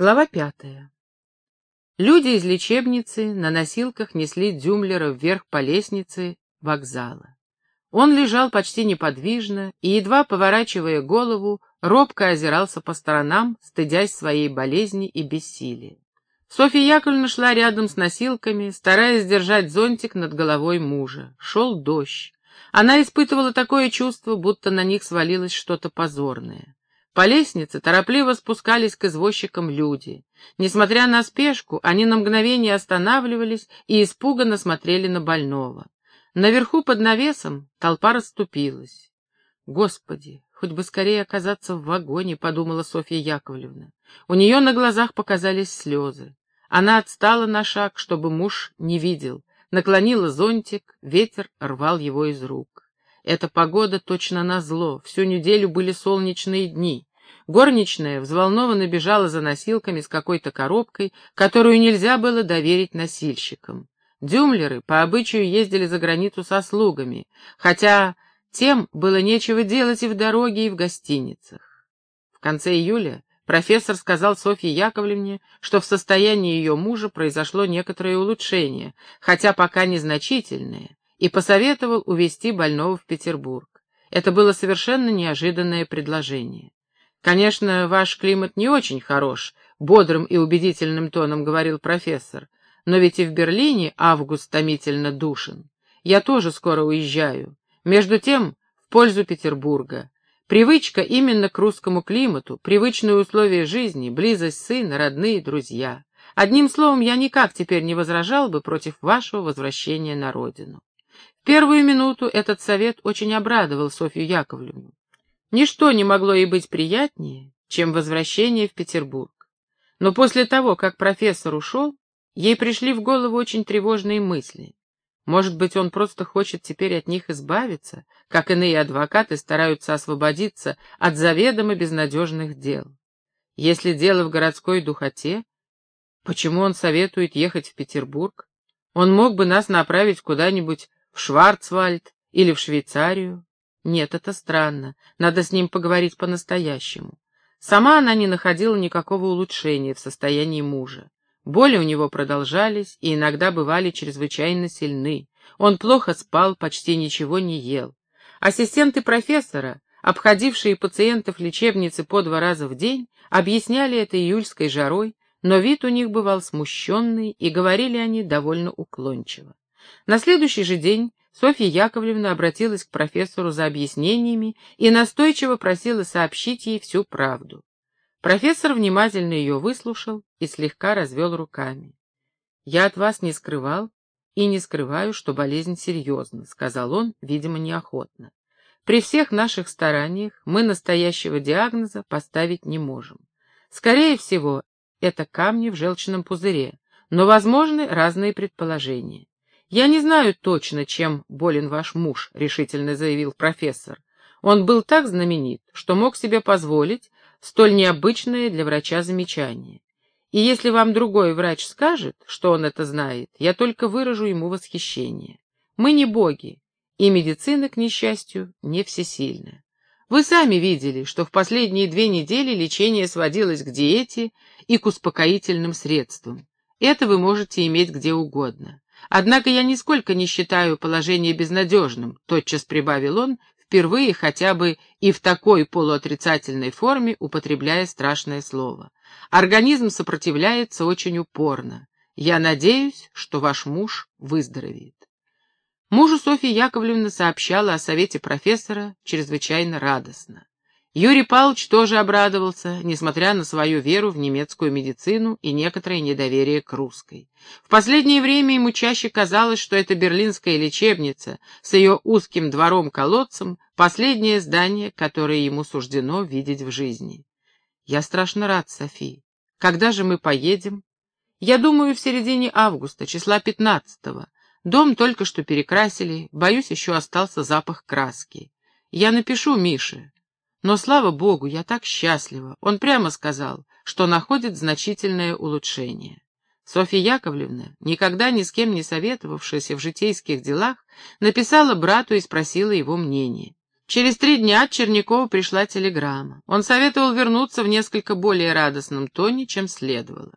Глава пятая. Люди из лечебницы на носилках несли Дюмлера вверх по лестнице вокзала. Он лежал почти неподвижно и, едва поворачивая голову, робко озирался по сторонам, стыдясь своей болезни и бессилия. Софья Яковлевна шла рядом с носилками, стараясь держать зонтик над головой мужа. Шел дождь. Она испытывала такое чувство, будто на них свалилось что-то позорное. По лестнице торопливо спускались к извозчикам люди. Несмотря на спешку, они на мгновение останавливались и испуганно смотрели на больного. Наверху под навесом толпа расступилась. «Господи, хоть бы скорее оказаться в вагоне», — подумала Софья Яковлевна. У нее на глазах показались слезы. Она отстала на шаг, чтобы муж не видел. Наклонила зонтик, ветер рвал его из рук. Эта погода точно назло, всю неделю были солнечные дни. Горничная взволнованно бежала за носилками с какой-то коробкой, которую нельзя было доверить носильщикам. Дюмлеры по обычаю ездили за границу со слугами, хотя тем было нечего делать и в дороге, и в гостиницах. В конце июля профессор сказал Софье Яковлевне, что в состоянии ее мужа произошло некоторое улучшение, хотя пока незначительное, и посоветовал увезти больного в Петербург. Это было совершенно неожиданное предложение. «Конечно, ваш климат не очень хорош», — бодрым и убедительным тоном говорил профессор, «но ведь и в Берлине август томительно душен. Я тоже скоро уезжаю. Между тем, в пользу Петербурга. Привычка именно к русскому климату, привычные условия жизни, близость сына, родные, друзья. Одним словом, я никак теперь не возражал бы против вашего возвращения на родину. Первую минуту этот совет очень обрадовал Софью Яковлевну. Ничто не могло ей быть приятнее, чем возвращение в Петербург. Но после того, как профессор ушел, ей пришли в голову очень тревожные мысли. Может быть, он просто хочет теперь от них избавиться, как иные адвокаты стараются освободиться от заведомо безнадежных дел. Если дело в городской духоте, почему он советует ехать в Петербург? Он мог бы нас направить куда-нибудь в Шварцвальд или в Швейцарию. Нет, это странно. Надо с ним поговорить по-настоящему. Сама она не находила никакого улучшения в состоянии мужа. Боли у него продолжались и иногда бывали чрезвычайно сильны. Он плохо спал, почти ничего не ел. Ассистенты профессора, обходившие пациентов лечебницы по два раза в день, объясняли это июльской жарой, но вид у них бывал смущенный, и говорили они довольно уклончиво. На следующий же день Софья Яковлевна обратилась к профессору за объяснениями и настойчиво просила сообщить ей всю правду. Профессор внимательно ее выслушал и слегка развел руками. «Я от вас не скрывал и не скрываю, что болезнь серьезна», — сказал он, видимо, неохотно. «При всех наших стараниях мы настоящего диагноза поставить не можем. Скорее всего, это камни в желчном пузыре, но возможны разные предположения. «Я не знаю точно, чем болен ваш муж», — решительно заявил профессор. Он был так знаменит, что мог себе позволить столь необычное для врача замечание. И если вам другой врач скажет, что он это знает, я только выражу ему восхищение. Мы не боги, и медицина, к несчастью, не всесильна. Вы сами видели, что в последние две недели лечение сводилось к диете и к успокоительным средствам. Это вы можете иметь где угодно. Однако я нисколько не считаю положение безнадежным, тотчас прибавил он, впервые хотя бы и в такой полуотрицательной форме употребляя страшное слово. Организм сопротивляется очень упорно. Я надеюсь, что ваш муж выздоровеет. Мужу Софья Яковлевна сообщала о совете профессора чрезвычайно радостно. Юрий Павлович тоже обрадовался, несмотря на свою веру в немецкую медицину и некоторое недоверие к русской. В последнее время ему чаще казалось, что эта берлинская лечебница с ее узким двором-колодцем — последнее здание, которое ему суждено видеть в жизни. «Я страшно рад, Софи. Когда же мы поедем?» «Я думаю, в середине августа, числа пятнадцатого. Дом только что перекрасили, боюсь, еще остался запах краски. Я напишу Мише». Но, слава богу, я так счастлива. Он прямо сказал, что находит значительное улучшение. Софья Яковлевна, никогда ни с кем не советовавшаяся в житейских делах, написала брату и спросила его мнение. Через три дня от Чернякова пришла телеграмма. Он советовал вернуться в несколько более радостном тоне, чем следовало.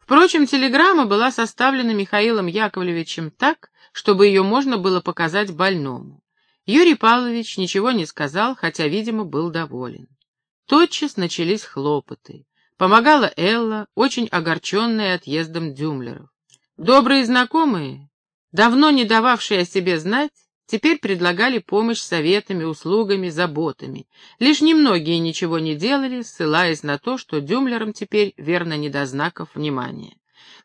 Впрочем, телеграмма была составлена Михаилом Яковлевичем так, чтобы ее можно было показать больному. Юрий Павлович ничего не сказал, хотя, видимо, был доволен. Тотчас начались хлопоты. Помогала Элла, очень огорченная отъездом Дюмлеров. Добрые знакомые, давно не дававшие о себе знать, теперь предлагали помощь советами, услугами, заботами. Лишь немногие ничего не делали, ссылаясь на то, что Дюмлерам теперь верно не до знаков внимания.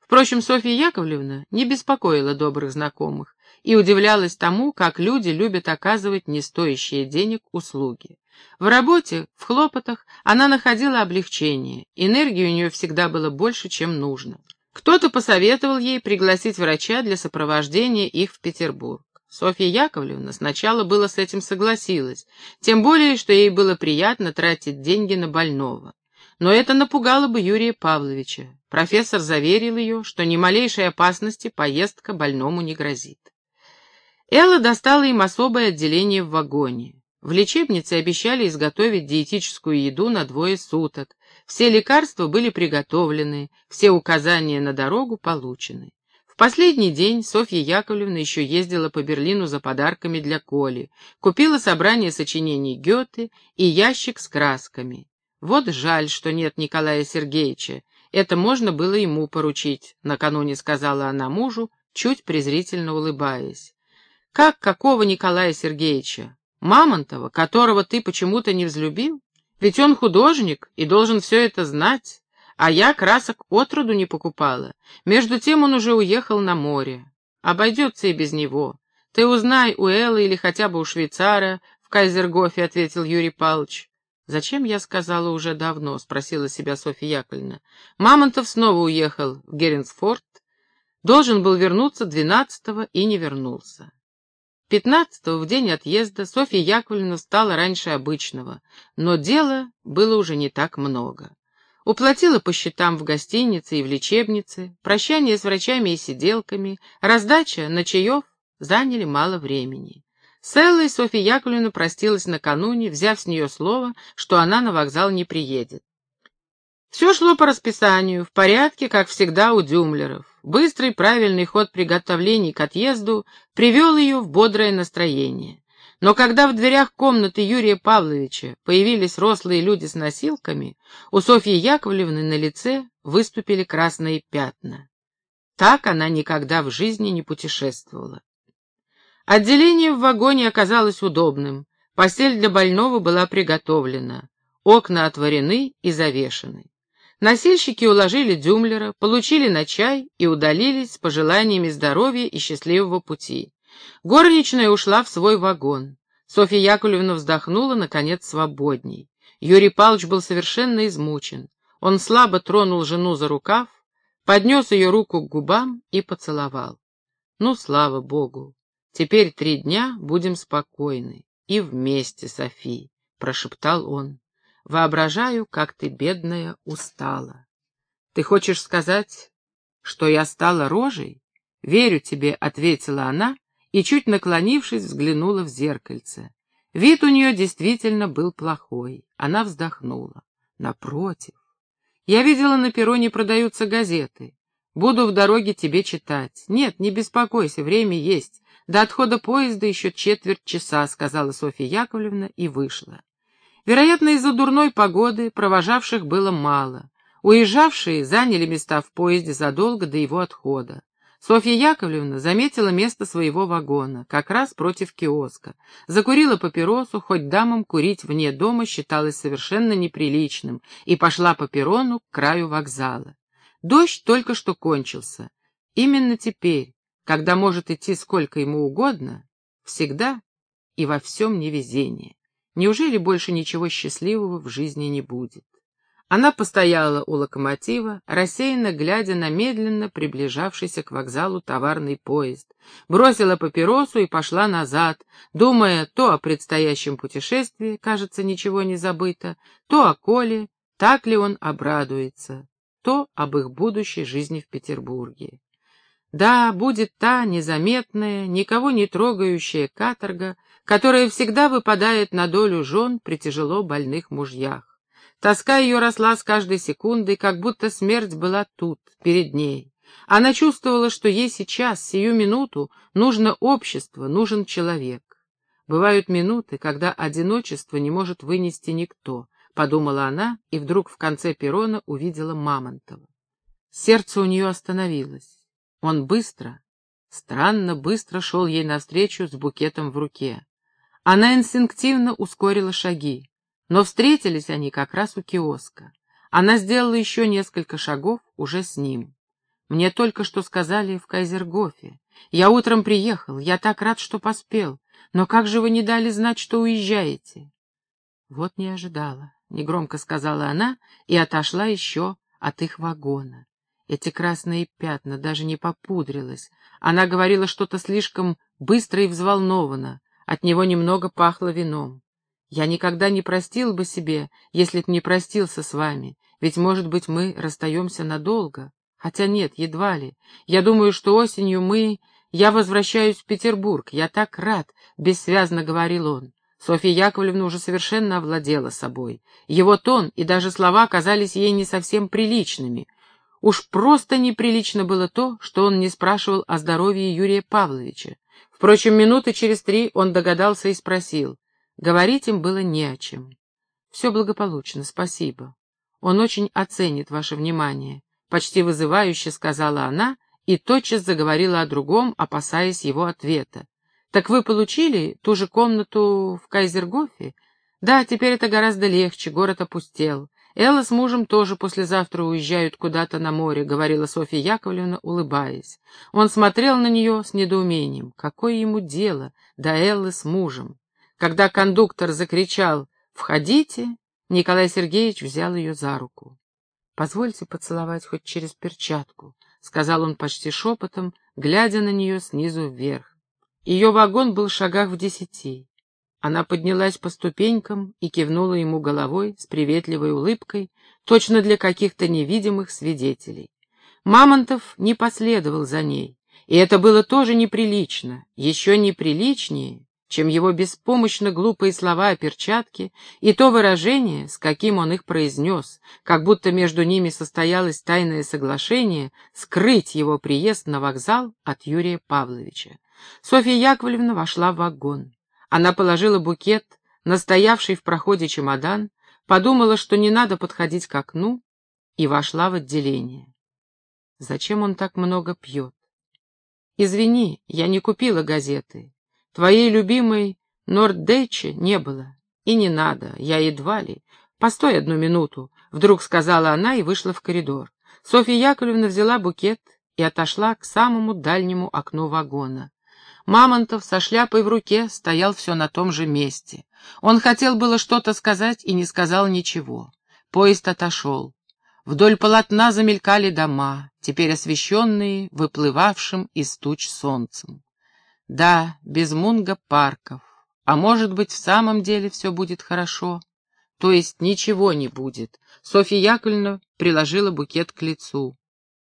Впрочем, Софья Яковлевна не беспокоила добрых знакомых и удивлялась тому, как люди любят оказывать не стоящие денег услуги. В работе, в хлопотах она находила облегчение, энергии у нее всегда было больше, чем нужно. Кто-то посоветовал ей пригласить врача для сопровождения их в Петербург. Софья Яковлевна сначала было с этим согласилась, тем более, что ей было приятно тратить деньги на больного. Но это напугало бы Юрия Павловича. Профессор заверил ее, что ни малейшей опасности поездка больному не грозит. Элла достала им особое отделение в вагоне. В лечебнице обещали изготовить диетическую еду на двое суток. Все лекарства были приготовлены, все указания на дорогу получены. В последний день Софья Яковлевна еще ездила по Берлину за подарками для Коли, купила собрание сочинений Гёте и ящик с красками. Вот жаль, что нет Николая Сергеевича. Это можно было ему поручить, накануне сказала она мужу, чуть презрительно улыбаясь. Как какого Николая Сергеевича? Мамонтова, которого ты почему-то не взлюбил? Ведь он художник и должен все это знать, а я красок отроду не покупала. Между тем он уже уехал на море. Обойдется и без него. Ты узнай у Эллы или хотя бы у швейцара в Кайзергофе, — ответил Юрий Павлович. «Зачем я сказала уже давно?» — спросила себя Софья Яковлевна. Мамонтов снова уехал в Геренсфорд, должен был вернуться двенадцатого и не вернулся. Пятнадцатого, в день отъезда, Софья Яковлевна встала раньше обычного, но дела было уже не так много. Уплатила по счетам в гостинице и в лечебнице, прощание с врачами и сиделками, раздача на чаев заняли мало времени. С Эллой Софья Яковлевна простилась накануне, взяв с нее слово, что она на вокзал не приедет. Все шло по расписанию, в порядке, как всегда у Дюмлеров. Быстрый правильный ход приготовлений к отъезду привел ее в бодрое настроение. Но когда в дверях комнаты Юрия Павловича появились рослые люди с носилками, у Софьи Яковлевны на лице выступили красные пятна. Так она никогда в жизни не путешествовала. Отделение в вагоне оказалось удобным, постель для больного была приготовлена, окна отворены и завешены. Носильщики уложили Дюмлера, получили на чай и удалились с пожеланиями здоровья и счастливого пути. Горничная ушла в свой вагон. Софья Яковлевна вздохнула, наконец, свободней. Юрий Павлович был совершенно измучен. Он слабо тронул жену за рукав, поднес ее руку к губам и поцеловал. Ну, слава богу, теперь три дня будем спокойны. И вместе, Софи, — прошептал он. Воображаю, как ты, бедная, устала. Ты хочешь сказать, что я стала рожей? Верю тебе, — ответила она, и, чуть наклонившись, взглянула в зеркальце. Вид у нее действительно был плохой. Она вздохнула. Напротив. Я видела, на перроне продаются газеты. Буду в дороге тебе читать. Нет, не беспокойся, время есть. До отхода поезда еще четверть часа, — сказала Софья Яковлевна и вышла. Вероятно, из-за дурной погоды провожавших было мало. Уезжавшие заняли места в поезде задолго до его отхода. Софья Яковлевна заметила место своего вагона, как раз против киоска. Закурила папиросу, хоть дамам курить вне дома считалось совершенно неприличным, и пошла по перрону к краю вокзала. Дождь только что кончился. Именно теперь, когда может идти сколько ему угодно, всегда и во всем невезение. Неужели больше ничего счастливого в жизни не будет? Она постояла у локомотива, рассеянно глядя на медленно приближавшийся к вокзалу товарный поезд, бросила папиросу и пошла назад, думая то о предстоящем путешествии, кажется, ничего не забыто, то о Коле, так ли он обрадуется, то об их будущей жизни в Петербурге. Да, будет та незаметная, никого не трогающая каторга, которая всегда выпадает на долю жен при тяжело больных мужьях. Тоска ее росла с каждой секундой, как будто смерть была тут, перед ней. Она чувствовала, что ей сейчас, сию минуту, нужно общество, нужен человек. Бывают минуты, когда одиночество не может вынести никто, — подумала она, и вдруг в конце перрона увидела Мамонтова. Сердце у нее остановилось. Он быстро, странно быстро шел ей навстречу с букетом в руке. Она инстинктивно ускорила шаги, но встретились они как раз у киоска. Она сделала еще несколько шагов уже с ним. Мне только что сказали в Кайзергофе. Я утром приехал, я так рад, что поспел. Но как же вы не дали знать, что уезжаете? Вот не ожидала негромко сказала она и отошла еще от их вагона. Эти красные пятна даже не попудрилась. Она говорила что-то слишком быстро и взволнованно. От него немного пахло вином. Я никогда не простил бы себе, если б не простился с вами, ведь, может быть, мы расстаемся надолго. Хотя нет, едва ли. Я думаю, что осенью мы... Я возвращаюсь в Петербург. Я так рад, — бессвязно говорил он. Софья Яковлевна уже совершенно овладела собой. Его тон и даже слова казались ей не совсем приличными. Уж просто неприлично было то, что он не спрашивал о здоровье Юрия Павловича. Впрочем, минуты через три он догадался и спросил. Говорить им было не о чем. «Все благополучно, спасибо. Он очень оценит ваше внимание», — почти вызывающе сказала она и тотчас заговорила о другом, опасаясь его ответа. «Так вы получили ту же комнату в Кайзергофе?» «Да, теперь это гораздо легче, город опустел. Элла с мужем тоже послезавтра уезжают куда-то на море», — говорила Софья Яковлевна, улыбаясь. Он смотрел на нее с недоумением. Какое ему дело до Эллы с мужем? Когда кондуктор закричал «Входите!», Николай Сергеевич взял ее за руку. «Позвольте поцеловать хоть через перчатку», — сказал он почти шепотом, глядя на нее снизу вверх. Ее вагон был в шагах в десяти. Она поднялась по ступенькам и кивнула ему головой с приветливой улыбкой, точно для каких-то невидимых свидетелей. Мамонтов не последовал за ней, и это было тоже неприлично, еще неприличнее, чем его беспомощно глупые слова о перчатке и то выражение, с каким он их произнес, как будто между ними состоялось тайное соглашение скрыть его приезд на вокзал от Юрия Павловича. Софья Яковлевна вошла в вагон. Она положила букет, настоявший в проходе чемодан, подумала, что не надо подходить к окну, и вошла в отделение. Зачем он так много пьет? Извини, я не купила газеты. Твоей любимой Норддейче не было. И не надо, я едва ли. Постой одну минуту, вдруг сказала она и вышла в коридор. Софья Яковлевна взяла букет и отошла к самому дальнему окну вагона. Мамонтов со шляпой в руке стоял все на том же месте. Он хотел было что-то сказать и не сказал ничего. Поезд отошел. Вдоль полотна замелькали дома, теперь освещенные выплывавшим из туч солнцем. Да, без мунга парков. А может быть, в самом деле все будет хорошо? То есть ничего не будет. Софья Яковлевна приложила букет к лицу.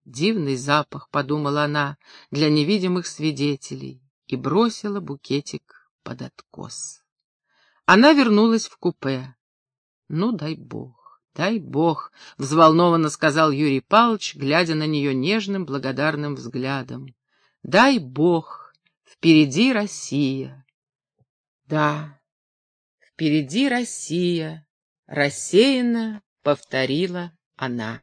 Дивный запах, подумала она, для невидимых свидетелей и бросила букетик под откос. Она вернулась в купе. «Ну, дай бог, дай бог», — взволнованно сказал Юрий Павлович, глядя на нее нежным, благодарным взглядом. «Дай бог, впереди Россия». «Да, впереди Россия», — рассеянно повторила она.